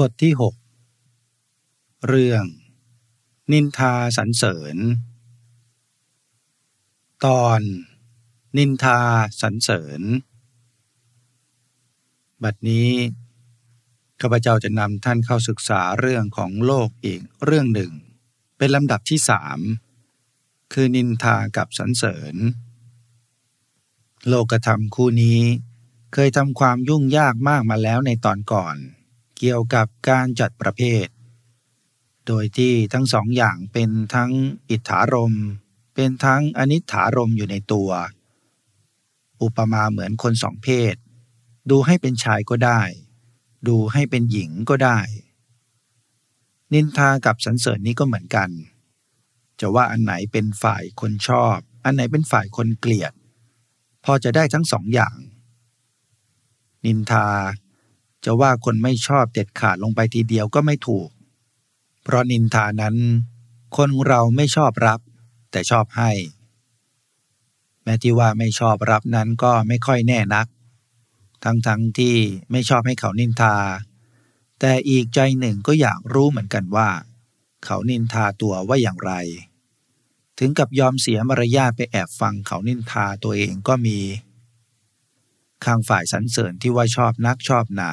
บทที่ 6 เรื่อง นินทาสรรเสริญ ตอน นินทาสรรเสริญ บัดนี้ข้าพเจ้าจะนำท่านเข้าศึกษาเรื่องของโลกอีกเรื่องหนึ่ง เป็นลำดับที่สามคือนินทากับสรรเสริญ โลกธรรมคู่นี้เคยทำความยุ่งยากมากมาแล้วในตอนก่อน เกี่ยวกับการจัดประเภท โดยที่ทั้งสองอย่างเป็นทั้งอิทธารม เป็นทั้งอนิถารมอยู่ในตัว อุปมาเหมือนคนสองเพศ ดูให้เป็นชายก็ได้ ดูให้เป็นหญิงก็ได้ นินทากับสรรเสริญนี้ก็เหมือนกัน จะว่าอันไหนเป็นฝ่ายคนชอบ อันไหนเป็นฝ่ายคนเกลียด พอจะได้ทั้งสองอย่าง นินทา จะว่าคนไม่ชอบเด็ดขาดลงไปทีเดียวก็ไม่ถูก เพราะนินทานั้น คนเราไม่ชอบรับ แต่ชอบให้ แม้ที่ว่าไม่ชอบรับนั้นก็ไม่ค่อยแน่นัก ทั้งๆทที่ไม่ชอบให้เขานินทา แต่อีกใจหนึ่งก็อยากรู้เหมือนกันว่า เขานินทาตัวว่าอย่างไร ถึงกับยอมเสียมารยาทไปแอบฟังเขานินทาตัวเองก็มี ข้างฝ่ายสรรเสริญที่ว่าชอบนักชอบหนา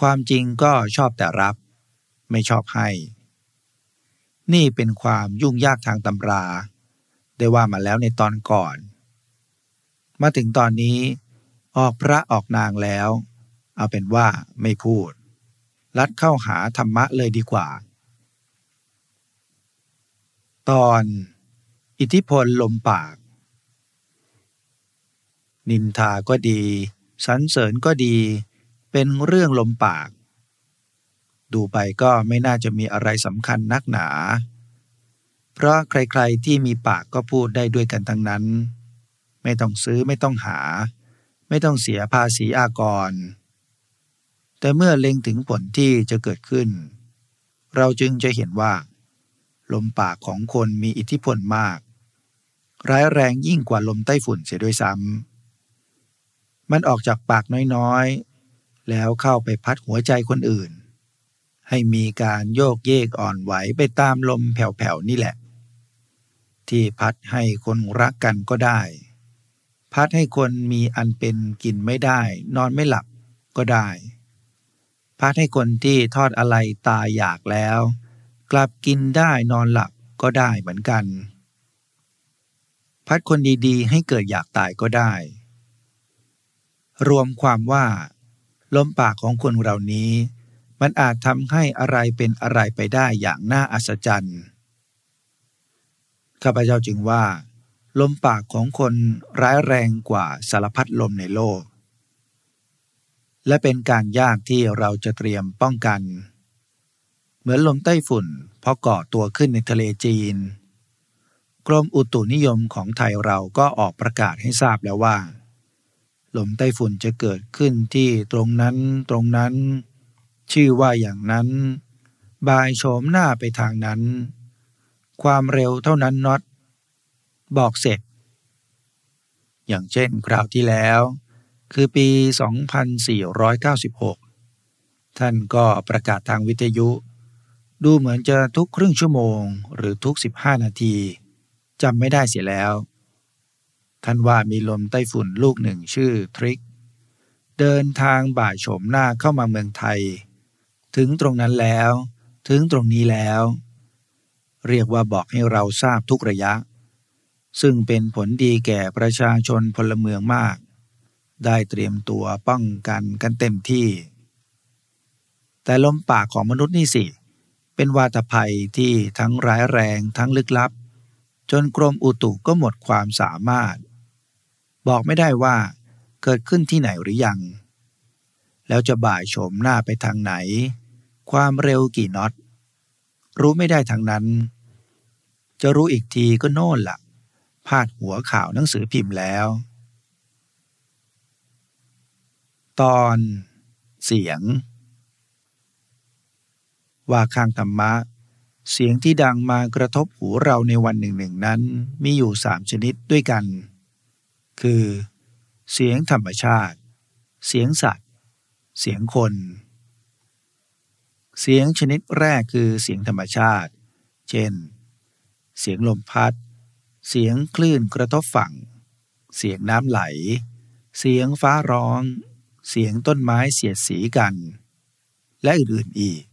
ความจริงก็ชอบแต่รับ ไม่ชอบให้ นี่เป็นความยุ่งยากทางตำรา ได้ว่ามาแล้วในตอนก่อน มาถึงตอนนี้ออกพระออกนางแล้ว เอาเป็นว่าไม่พูด ลัดเข้าหาธรรมะเลยดีกว่า ตอน อิทธิพลลมปาก นินทาก็ดีสรรเสริญก็ดี เป็นเรื่องลมปาก ดูไปก็ไม่น่าจะมีอะไรสำคัญนักหนา เพราะใครๆที่มีปากก็พูดได้ด้วยกันทั้งนั้น ไม่ต้องซื้อไม่ต้องหา ไม่ต้องเสียภาษีอากร แต่เมื่อเล็งถึงผลที่จะเกิดขึ้น เราจึงจะเห็นว่า ลมปากของคนมีอิทธิพลมาก ร้ายแรงยิ่งกว่าลมใต้ฝุ่นเสียด้วยซ้ำ มันออกจากปากน้อยๆ แล้วเข้าไปพัดหัวใจคนอื่น ให้มีการโยกเยกอ่อนไหวไปตามลมแผ่วๆนี่แหละ ที่พัดให้คนรักกันก็ได้ พัดให้คนมีอันเป็นกินไม่ได้ นอนไม่หลับก็ได้ พัดให้คนที่ทอดอะไรตายอยากแล้ว กลับกินได้นอนหลับก็ได้เหมือนกัน พัดคนดีๆ ให้เกิดอยากตายก็ได้ รวมความว่า ลมปากของคนเหล่านี้ มันอาจทำให้อะไรเป็นอะไรไปได้อย่างน่าอัศจรรย์ข้าพเจ้าจึงว่า ลมปากของคนร้ายแรงกว่าสารพัดลมในโลก และเป็นการยากที่เราจะเตรียมป้องกัน เหมือนลมใต้ฝุ่นพอก่อตัวขึ้นในทะเลจีน กรมอุตุนิยมของไทยเราก็ออกประกาศให้ทราบแล้วว่า ลมใต้ฝุ่นจะเกิดขึ้นที่ตรงนั้นตรงนั้น ชื่อว่าอย่างนั้น บายโฉมหน้าไปทางนั้น ความเร็วเท่านั้นน็อตบอกเสร็จ อย่างเช่นคราวที่แล้ว คือปี 2496 ท่านก็ประกาศทางวิทยุ ดูเหมือนจะทุกครึ่งชั่วโมงหรือทุก 15 นาทีจำไม่ได้เสียแล้ว ท่านว่ามีลมไต้ฝุ่นลูกหนึ่งชื่อทริก เดินทางบ่ายโฉมหน้าเข้ามาเมืองไทย ถึงตรงนั้นแล้ว ถึงตรงนี้แล้ว เรียกว่าบอกให้เราทราบทุกระยะ ซึ่งเป็นผลดีแก่ประชาชนพลเมืองมาก ได้เตรียมตัวป้องกันกันเต็มที่ แต่ลมปากของมนุษย์นี่สิ เป็นวาตภัยที่ทั้งร้ายแรงทั้งลึกลับ จนกรมอุตุก็หมดความสามารถ บอกไม่ได้ว่าเกิดขึ้นที่ไหนหรือยัง แล้วจะบ่ายโฉมหน้าไปทางไหน ความเร็วกี่น็อต รู้ไม่ได้ทางนั้น จะรู้อีกทีก็โน่นละ่ะ พาดหัวข่าวหนังสือพิมพ์แล้ว ตอนเสียง ว่าข้างธรรมะ เสียงที่ดังมากระทบหูเราในวันหนึ่งหนึ่งนั้นมีอยู่สามชนิดด้วยกัน คือ เสียงธรรมชาติ เสียงสัตว์ เสียงคน เสียงชนิดแรกคือเสียงธรรมชาติ เช่น เสียงลมพัด เสียงคลื่นกระทบฝั่ง เสียงน้ำไหล เสียงฟ้าร้อง เสียงต้นไม้เสียดสีกัน และอื่นๆอีก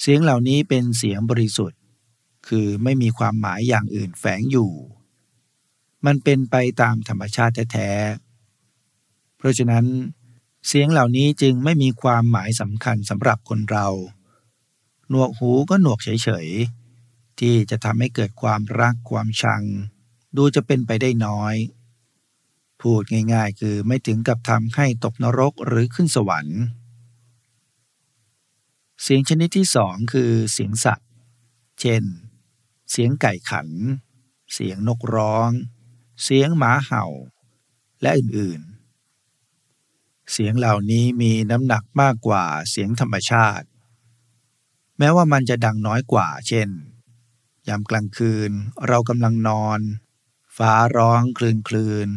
เสียงเหล่านี้เป็นเสียงบริสุทธิ์ คือไม่มีความหมายอย่างอื่นแฝงอยู่ มันเป็นไปตามธรรมชาติแท้ๆ เพราะฉะนั้น เสียงเหล่านี้จึงไม่มีความหมายสำคัญสำหรับคนเรา หนวกหูก็หนวกเฉยๆ ที่จะทำให้เกิดความรักความชัง ดูจะเป็นไปได้น้อย พูดง่ายๆ คือไม่ถึงกับทำให้ตกนรกหรือขึ้นสวรรค์ เสียงชนิดที่สองคือเสียงสัตว์ เช่น เสียงไก่ขัน เสียงนกร้อง เสียงหมาเห่า และอื่นๆ เสียงเหล่านี้มีน้ำหนักมากกว่าเสียงธรรมชาติ แม้ว่ามันจะดังน้อยกว่า เช่น ยามกลางคืนเรากำลังนอน ฟ้าร้องคลืนคลืน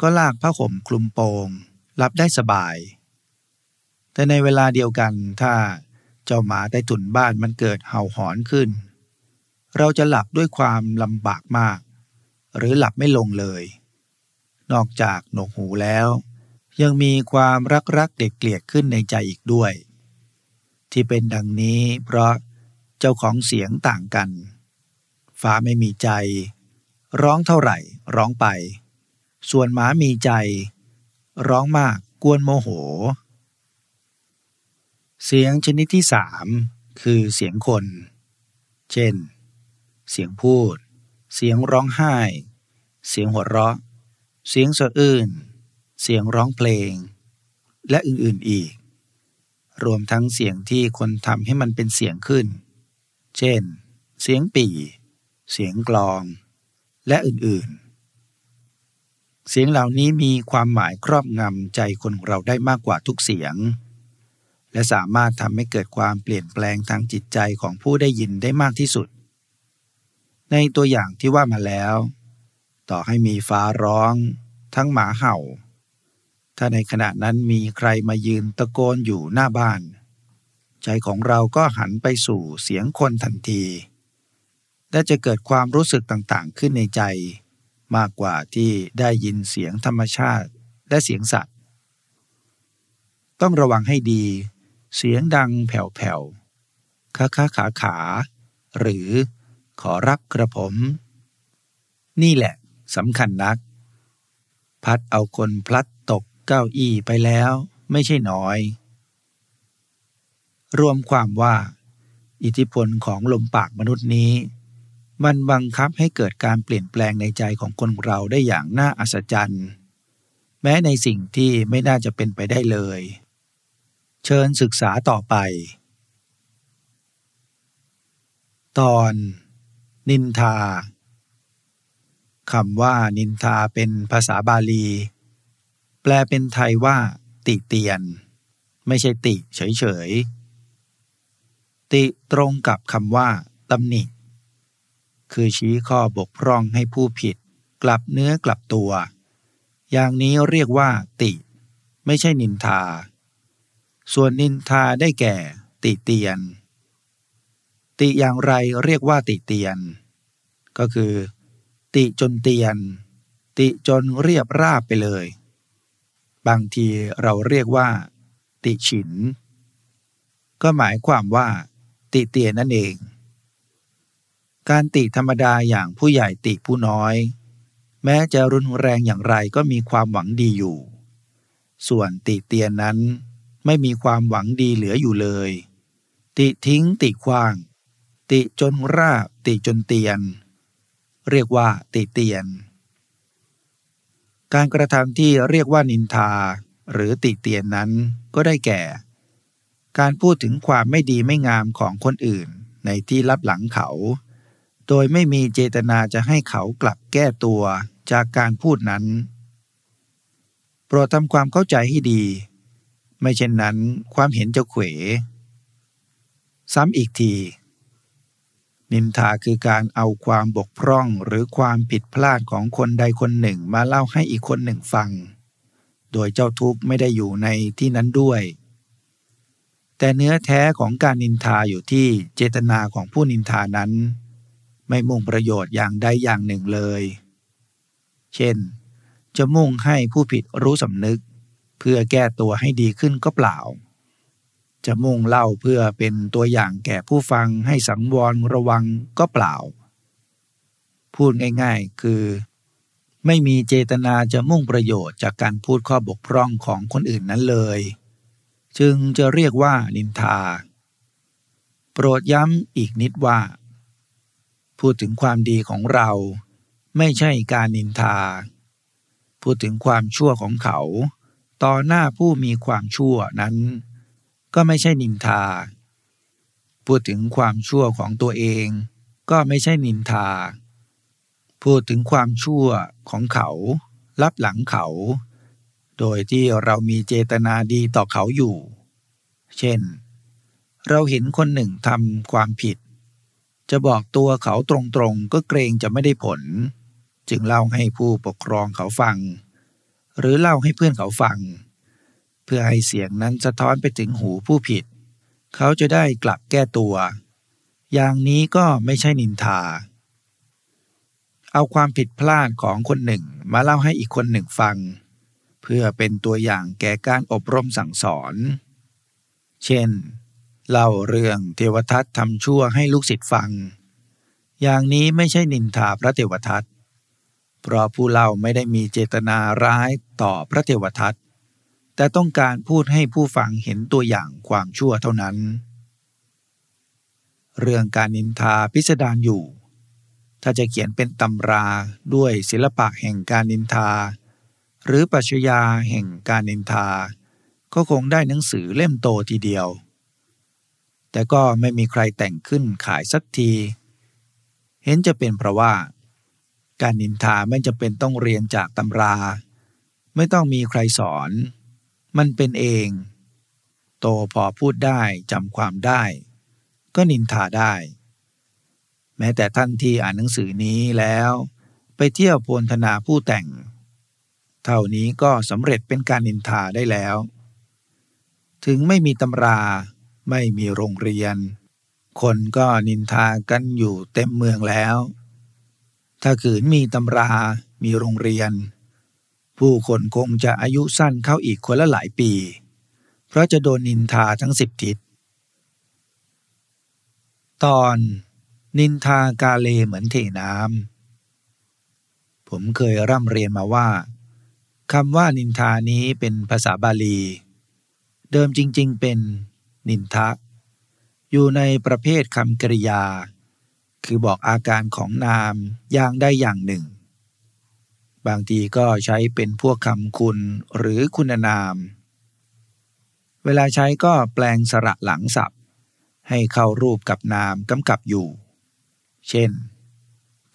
ก็ลากผ้าห่มคลุมโปงหลับได้สบาย แต่ในเวลาเดียวกันถ้าเจ้าหมาใต้ถุนบ้านมันเกิดเห่าหอนขึ้น เราจะหลับด้วยความลำบากมาก หรือหลับไม่ลงเลย นอกจากหนกหูแล้ว ยังมีความรักรักเด็กเกลียดขึ้นในใจอีกด้วย ที่เป็นดังนี้เพราะเจ้าของเสียงต่างกัน ฟ้าไม่มีใจ ร้องเท่าไหร่ร้องไป ส่วนหมามีใจ ร้องมากกวนโมโห เสียงชนิดที่สามคือเสียงคน เช่น เสียงพูด เสียงร้องไห้ เสียงหัวเราะ เสียงสะอื้น เสียงร้องเพลง และอื่นๆอีก รวมทั้งเสียงที่คนทำให้มันเป็นเสียงขึ้น เช่น เสียงปี่ เสียงกลอง และอื่นๆ เสียงเหล่านี้มีความหมายครอบงำใจคนเราได้มากกว่าทุกเสียง และสามารถทำให้เกิดความเปลี่ยนแปลงทางจิตใจของผู้ได้ยินได้มากที่สุด ในตัวอย่างที่ว่ามาแล้ว ต่อให้มีฟ้าร้อง ทั้งหมาเห่า ถ้าในขณะนั้นมีใครมายืนตะโกนอยู่หน้าบ้าน ใจของเราก็หันไปสู่เสียงคนทันที และจะเกิดความรู้สึกต่างๆขึ้นในใจ มากกว่าที่ได้ยินเสียงธรรมชาติและเสียงสัตว์ ต้องระวังให้ดี เสียงดังแผ่วๆค้าค้าขาขา หรือ ขอรับกระผม นี่แหละสำคัญนัก พัดเอาคนพลัดตกเก้าอี้ไปแล้วไม่ใช่น้อย รวมความว่า อิทธิพลของลมปากมนุษย์นี้ มันบังคับให้เกิดการเปลี่ยนแปลงในใจของคนเราได้อย่างน่าอัศจรรย์ แม้ในสิ่งที่ไม่น่าจะเป็นไปได้เลย เชิญศึกษาต่อไป ตอน นินทาคำว่านินทาเป็นภาษาบาลี แปลเป็นไทยว่า ติเตียน ไม่ใช่ติเฉยๆ ติตรงกับคำว่าตำหนิ คือชี้ข้อบกพร่องให้ผู้ผิด กลับเนื้อกลับตัว อย่างนี้เรียกว่า ติ ไม่ใช่นินทา ส่วนนินทาได้แก่ ติเตียน ติอย่างไรเรียกว่าติเตียน ก็คือ ติจนเตียน ติจนเรียบราบไปเลย บางทีเราเรียกว่า ติฉิน ก็หมายความว่า ติเตียนนั่นเอง การติธรรมดาอย่างผู้ใหญ่ติผู้น้อย แม้จะรุนแรงอย่างไรก็มีความหวังดีอยู่ ส่วนติเตียนนั้นไม่มีความหวังดีเหลืออยู่เลย ติทิ้งติขว้าง ติจนราบติจนเตียน เรียกว่าติเตียน การกระทำที่เรียกว่านินทาหรือติเตียนนั้นก็ได้แก่ การพูดถึงความไม่ดีไม่งามของคนอื่นในที่รับหลังเขา โดยไม่มีเจตนาจะให้เขากลับแก้ตัวจากการพูดนั้น โปรดทำความเข้าใจให้ดี ไม่เช่นนั้นความเห็นจะเขว ซ้ำอีกที นินทาคือการเอาความบกพร่องหรือความผิดพลาดของคนใดคนหนึ่งมาเล่าให้อีกคนหนึ่งฟัง โดยเจ้าทุกข์ไม่ได้อยู่ในที่นั้นด้วย แต่เนื้อแท้ของการนินทาอยู่ที่เจตนาของผู้นินทานั้น ไม่มุ่งประโยชน์อย่างใดอย่างหนึ่งเลย เช่น จะมุ่งให้ผู้ผิดรู้สำนึก เพื่อแก้ตัวให้ดีขึ้นก็เปล่า จะมุ่งเล่าเพื่อเป็นตัวอย่างแก่ผู้ฟังให้สังวรระวังก็เปล่า พูดง่ายๆ คือ ไม่มีเจตนาจะมุ่งประโยชน์จากการพูดข้อบกพร่องของคนอื่นนั้นเลย จึงจะเรียกว่านินทา โปรดย้ำอีกนิดว่า พูดถึงความดีของเรา ไม่ใช่การนินทา พูดถึงความชั่วของเขา ต่อหน้าผู้มีความชั่วนั้น ก็ไม่ใช่นินทา พูดถึงความชั่วของตัวเอง ก็ไม่ใช่นินทา พูดถึงความชั่วของเขา รับหลังเขา โดยที่เรามีเจตนาดีต่อเขาอยู่ เช่น เราเห็นคนหนึ่งทำความผิด จะบอกตัวเขาตรงๆ ก็เกรงจะไม่ได้ผล จึงเล่าให้ผู้ปกครองเขาฟัง หรือเล่าให้เพื่อนเขาฟัง พื่อให้เสียงนั้นสะท้อนไปถึงหูผู้ผิด เขาจะได้กลับแก้ตัว อย่างนี้ก็ไม่ใช่นินทา เอาความผิดพลาดของคนหนึ่งมาเล่าให้อีกคนหนึ่งฟัง เพื่อเป็นตัวอย่างแก่การอบรมสั่งสอน เช่น เล่าเรื่องเทวทัตทำชั่วให้ลูกศิษย์ฟัง อย่างนี้ไม่ใช่นินทาพระเทวทัตเพราะผู้เล่าไม่ได้มีเจตนาร้ายต่อพระเทวทัต แต่ต้องการพูดให้ผู้ฟังเห็นตัวอย่างความชั่วเท่านั้น เรื่องการนินทาพิสดารอยู่ ถ้าจะเขียนเป็นตำราด้วยศิลปะแห่งการนินทา หรือปัชญาแห่งการนินทา ก็คงได้หนังสือเล่มโตทีเดียว แต่ก็ไม่มีใครแต่งขึ้นขายสักที เห็นจะเป็นเพราะว่า การนินทาไม่จำเป็นต้องเรียนจากตำรา ไม่ต้องมีใครสอน มันเป็นเอง โตพอพูดได้จำความได้ ก็นินทาได้ แม้แต่ท่านที่อ่านหนังสือนี้แล้ว ไปเที่ยวโพลธนาผู้แต่ง เท่านี้ก็สำเร็จเป็นการนินทาได้แล้ว ถึงไม่มีตำราไม่มีโรงเรียน คนก็นินทากันอยู่เต็มเมืองแล้ว ถ้าขืนมีตำรา มีโรงเรียน ผู้คนคงจะอายุสั้นเข้าอีกคนละหลายปี เพราะจะโดนนินทาทั้งสิบทิศ ตอนนินทากาเลเหมือนเทน้ำ ผมเคยร่ำเรียนมาว่าคำว่านินทานี้เป็นภาษาบาลี เดิมจริงๆเป็นนินทะ อยู่ในประเภทคำกริยา คือบอกอาการของนามอย่างได้อย่างหนึ่ง บางทีก็ใช้เป็นพวกคำคุณหรือคุณนาม เวลาใช้ก็แปลงสระหลังศัพท์ ให้เข้ารูปกับนามกำกับอยู่ เช่น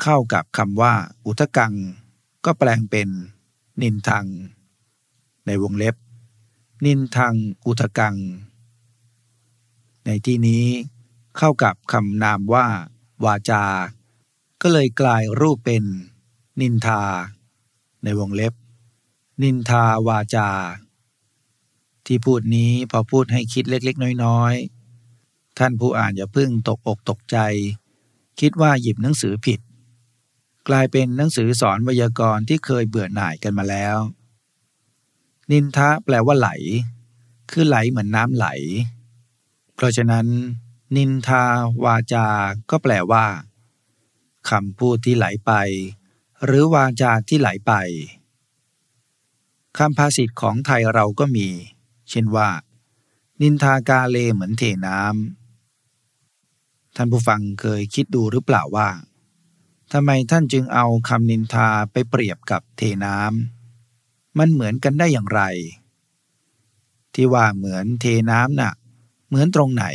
เข้ากับคำว่า อุทกัง ก็แปลงเป็น นินทัง ในวงเล็บ นินทัง อุทกัง ในที่นี้เข้ากับคำนามว่า วาจา ก็เลยกลายรูปเป็น นินทา ในวงเล็บ นินทาวาจา ที่พูดนี้พอพูดให้คิดเล็กๆ น้อยๆ ท่านผู้อ่านอย่าพึ่งตกอกตกใจ คิดว่าหยิบหนังสือผิด กลายเป็นหนังสือสอนไวยากรณ์ที่เคยเบื่อหน่ายกันมาแล้ว นินทะแปลว่าไหล คือไหลเหมือนน้ำไหล เพราะฉะนั้น นินทาวาจา ก็แปลว่าคำพูดที่ไหลไป หรือวาจาที่ไหลไปคำภาษิตของไทยเราก็มี เช่นว่า นินทากาเลเหมือนเทน้ำท่านผู้ฟังเคยคิดดูหรือเปล่าว่าทำไมท่านจึงเอาคำนินทาไปเปรียบกับเทน้ำมันเหมือนกันได้อย่างไร ที่ว่าเหมือนเทน้ำน่ะ เหมือนตรงไหน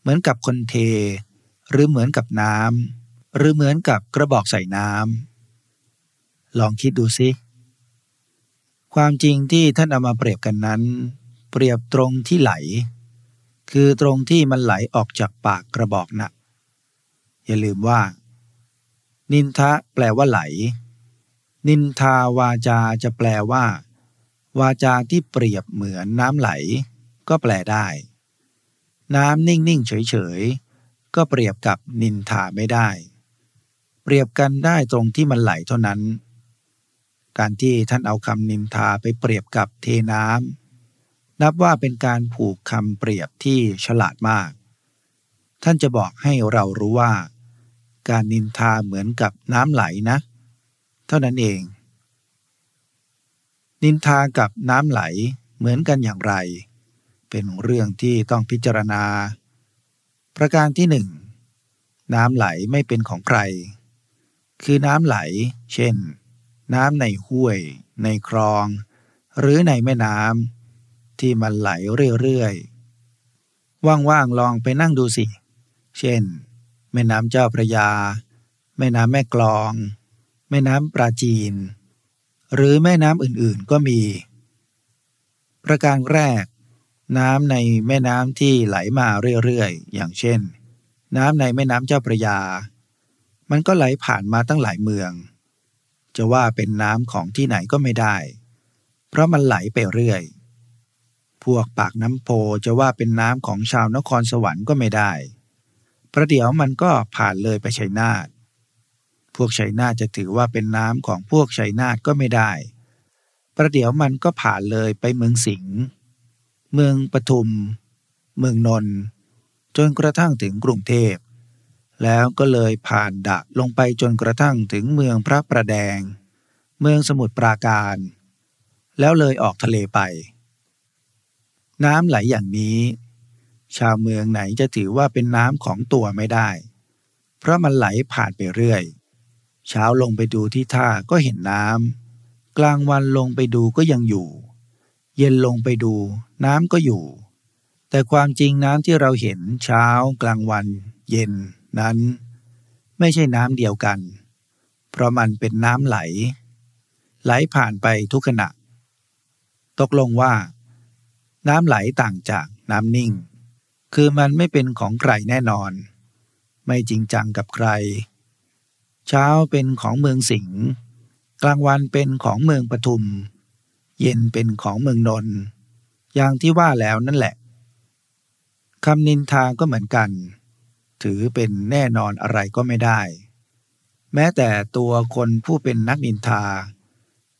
เหมือนกับคนเท หรือเหมือนกับน้ำหรือเหมือนกับกระบอกใส่น้ำ ลองคิดดูสิความจริงที่ท่านเอามาเปรียบกันนั้น เปรียบตรงที่ไหล คือตรงที่มันไหลออกจากปากกระบอกนะ่ะอย่าลืมว่า นินทะแปลว่าไหล นินทาวาจาจะแปลว่า วาจาที่เปรียบเหมือนน้ำไหล ก็แปลได้ น้ำนิ่งๆเฉยๆก็เปรียบกับนินทาไม่ได้ เปรียบกันได้ตรงที่มันไหลเท่านั้น การที่ท่านเอาคำนินทาไปเปรียบกับเทน้ำนับว่าเป็นการผูกคำเปรียบที่ฉลาดมาก ท่านจะบอกให้เรารู้ว่า การนินทาเหมือนกับน้ำไหลนะ เท่านั้นเอง นินทากับน้ำไหลเหมือนกันอย่างไร เป็นเรื่องที่ต้องพิจารณา ประการที่หนึ่งน้ำไหลไม่เป็นของใคร คือน้ำไหล เช่น น้ำในห้วย ในคลอง หรือในแม่น้ำที่มันไหลเรื่อยๆ ว่างๆลองไปนั่งดูสิ เช่น แม่น้ำเจ้าพระยา แม่น้ำแม่กลอง แม่น้ำปราจีน หรือแม่น้ำอื่นๆก็มี ประการแรก น้ำในแม่น้ำที่ไหลมาเรื่อยๆ อย่างเช่น น้ำในแม่น้ำเจ้าพระยา มันก็ไหลผ่านมาตั้งหลายเมือง จะว่าเป็นน้ำของที่ไหนก็ไม่ได้ เพราะมันไหลไปเรื่อย พวกปากน้ำโพจะว่าเป็นน้ำของชาวนครสวรรค์ก็ไม่ได้ ประเดี๋ยวมันก็ผ่านเลยไปชัยนาทพวกชัยนาทจะถือว่าเป็นน้ำของพวกชัยนาทก็ไม่ได้ ประเดี๋ยวมันก็ผ่านเลยไปเมืองสิงห์ เมืองปทุม เมืองนนท์จนกระทั่งถึงกรุงเทพ แล้วก็เลยผ่านดะลงไปจนกระทั่งถึงเมืองพระประแดง เมืองสมุทรปราการ แล้วเลยออกทะเลไป น้ำไหลอย่างนี้ ชาวเมืองไหนจะถือว่าเป็นน้ำของตัวไม่ได้ เพราะมันไหลผ่านไปเรื่อย เช้าลงไปดูที่ท่าก็เห็นน้ำกลางวันลงไปดูก็ยังอยู่ เย็นลงไปดูน้ำก็อยู่ แต่ความจริงน้ำที่เราเห็นเช้ากลางวัน เย็น นั้นไม่ใช่น้ำเดียวกัน เพราะมันเป็นน้ำไหล ไหลผ่านไปทุกขณะ ตกลงว่า น้ำไหลต่างจากน้ำนิ่ง คือมันไม่เป็นของใครแน่นอน ไม่จริงจังกับใคร เช้าเป็นของเมืองสิงห์กลางวันเป็นของเมืองปทุม เย็นเป็นของเมืองนนท์อย่างที่ว่าแล้วนั่นแหละคำนินทาก็เหมือนกัน ถือเป็นแน่นอนอะไรก็ไม่ได้ แม้แต่ตัวคนผู้เป็นนักนินทา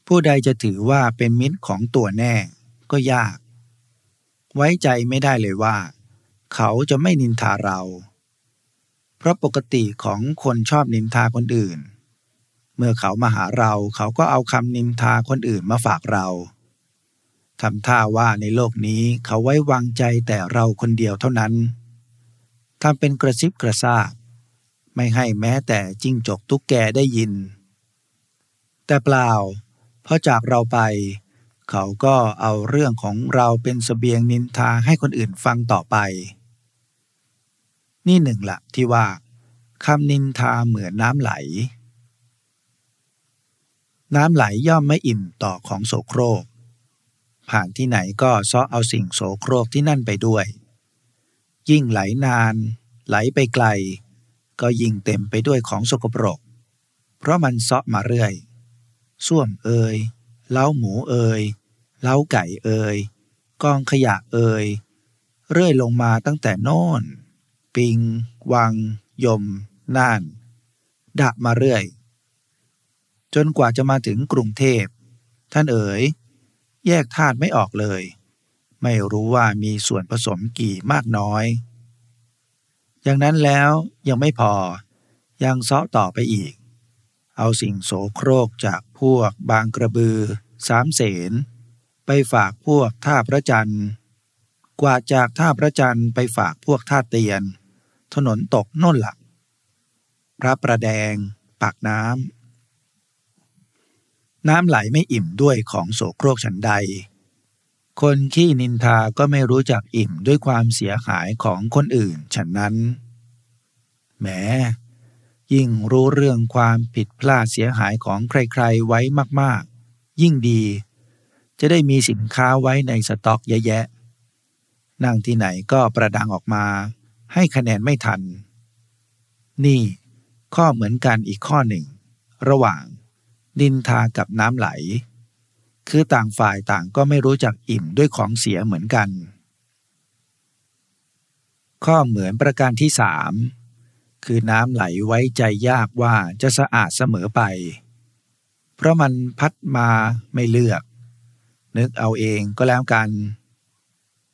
ผู้ใดจะถือว่าเป็นมิตรของตัวแน่ก็ยาก ไว้ใจไม่ได้เลยว่า เขาจะไม่นินทาเรา เพราะปกติของคนชอบนินทาคนอื่น เมื่อเขามาหาเราเขาก็เอาคำนินทาคนอื่นมาฝากเราทำท่าว่าในโลกนี้เขาไว้วางใจแต่เราคนเดียวเท่านั้น ทำเป็นกระซิบกระซาบ ไม่ให้แม้แต่จิ้งจกตุ๊กแกได้ยิน แต่เปล่าพอจากเราไป เขาก็เอาเรื่องของเราเป็นสเสบียงนินทาให้คนอื่นฟังต่อไป นี่หนึ่งละที่ว่าคำนินทาเหมือนน้ำไหล น้ำไหลย่อมไม่อิ่มต่อของโสโครก ผ่านที่ไหนก็ซ้อเอาสิ่งโสโครกที่นั่นไปด้วย ยิ่งไหลนาน ไหลไปไกล ก็ยิ่งเต็มไปด้วยของสกปรก เพราะมันซ้อมาเรื่อยส้วมเอ่ยเล้าหมูเอ่ยเล้าไก่เอ่ยกองขยะเอ่ยเรื่อยลงมาตั้งแต่โน่น ปิง วัง ยม น่าน ดะมาเรื่อย จนกว่าจะมาถึงกรุงเทพ ท่านเอ๋ย แยกธาตุไม่ออกเลย ไม่รู้ว่ามีส่วนผสมกี่มากน้อย อย่างนั้นแล้วยังไม่พอยังเซาะต่อไปอีก เอาสิ่งโสโครกจากพวกบางกระบือ สามเสน ไปฝากพวกท่าพระจันทร์ กว่าจากท่าพระจันทร์ไปฝากพวกท่าเตียน ถนนตกน่นหลัก พระประแดง ปากน้ำน้ำไหลไม่อิ่มด้วยของโสโครกฉันใด คนขี้นินทาก็ไม่รู้จักอิ่มด้วยความเสียหายของคนอื่นฉันนั้นแม้ยิ่งรู้เรื่องความผิดพลาดเสียหายของใครๆไว้มากๆ ยิ่งดี จะได้มีสินค้าไว้ในสต็อกเยอะแยะ นั่งที่ไหนก็ประดังออกมา ให้คะแนนไม่ทัน นี่ ข้อเหมือนกันอีกข้อหนึ่ง ระหว่าง ดินทากับน้ำไหล คือต่างฝ่ายต่างก็ไม่รู้จักอิ่มด้วยของเสียเหมือนกัน ข้อเหมือนประการที่สามคือน้ำไหลไว้ใจยากว่าจะสะอาดเสมอไป เพราะมันพัดมาไม่เลือก นึกเอาเองก็แล้วกัน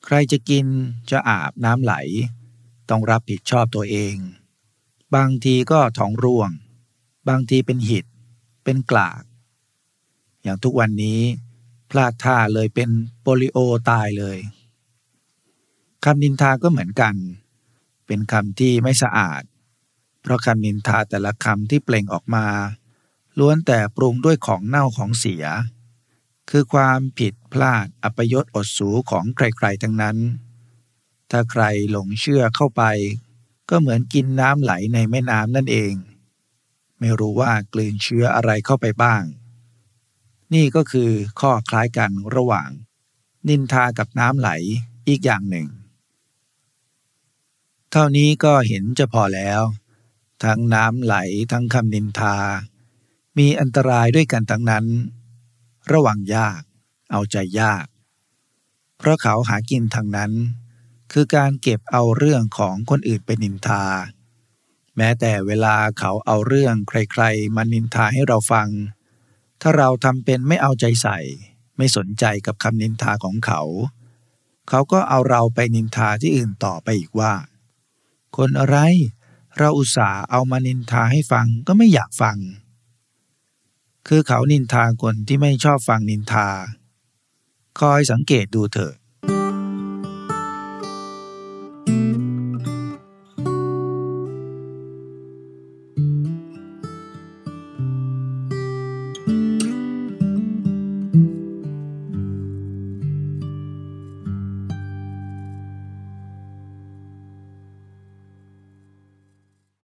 ใครจะกินจะอาบน้ำไหล ต้องรับผิดชอบตัวเอง บางทีก็ท้องร่วง บางทีเป็นหิด เป็นกลาก อย่างทุกวันนี้พลาดท่าเลยเป็นโปลิโอตายเลยคำนินทาก็เหมือนกัน เป็นคำที่ไม่สะอาด เพราะคำนินทาแต่ละคำที่เปล่งออกมา ล้วนแต่ปรุงด้วยของเน่าของเสีย คือความผิดพลาดอัปยศอดสูของใครๆทั้งนั้น ถ้าใครหลงเชื่อเข้าไป ก็เหมือนกินน้ำไหลในแม่น้ำนั่นเอง ไม่รู้ว่ากลืนเชื้ออะไรเข้าไปบ้าง นี่ก็คือข้อคล้ายกันระหว่าง นินทากับน้ำไหลอีกอย่างหนึ่ง เท่านี้ก็เห็นจะพอแล้ว ทั้งน้ำไหลทั้งคำนินทา มีอันตรายด้วยกันทั้งนั้น ระวังยาก เอาใจยาก เพราะเขาหากินทางนั้น คือการเก็บเอาเรื่องของคนอื่นเป็นนินทา แม้แต่เวลาเขาเอาเรื่องใครๆมานินทาให้เราฟัง ถ้าเราทำเป็นไม่เอาใจใส่ ไม่สนใจกับคำนินทาของเขา เขาก็เอาเราไปนินทาที่อื่นต่อไปอีกว่า คนอะไร เราอุตส่าห์เอามานินทาให้ฟังก็ไม่อยากฟัง คือเขานินทาคนที่ไม่ชอบฟังนินทา คอยสังเกตดูเถอะ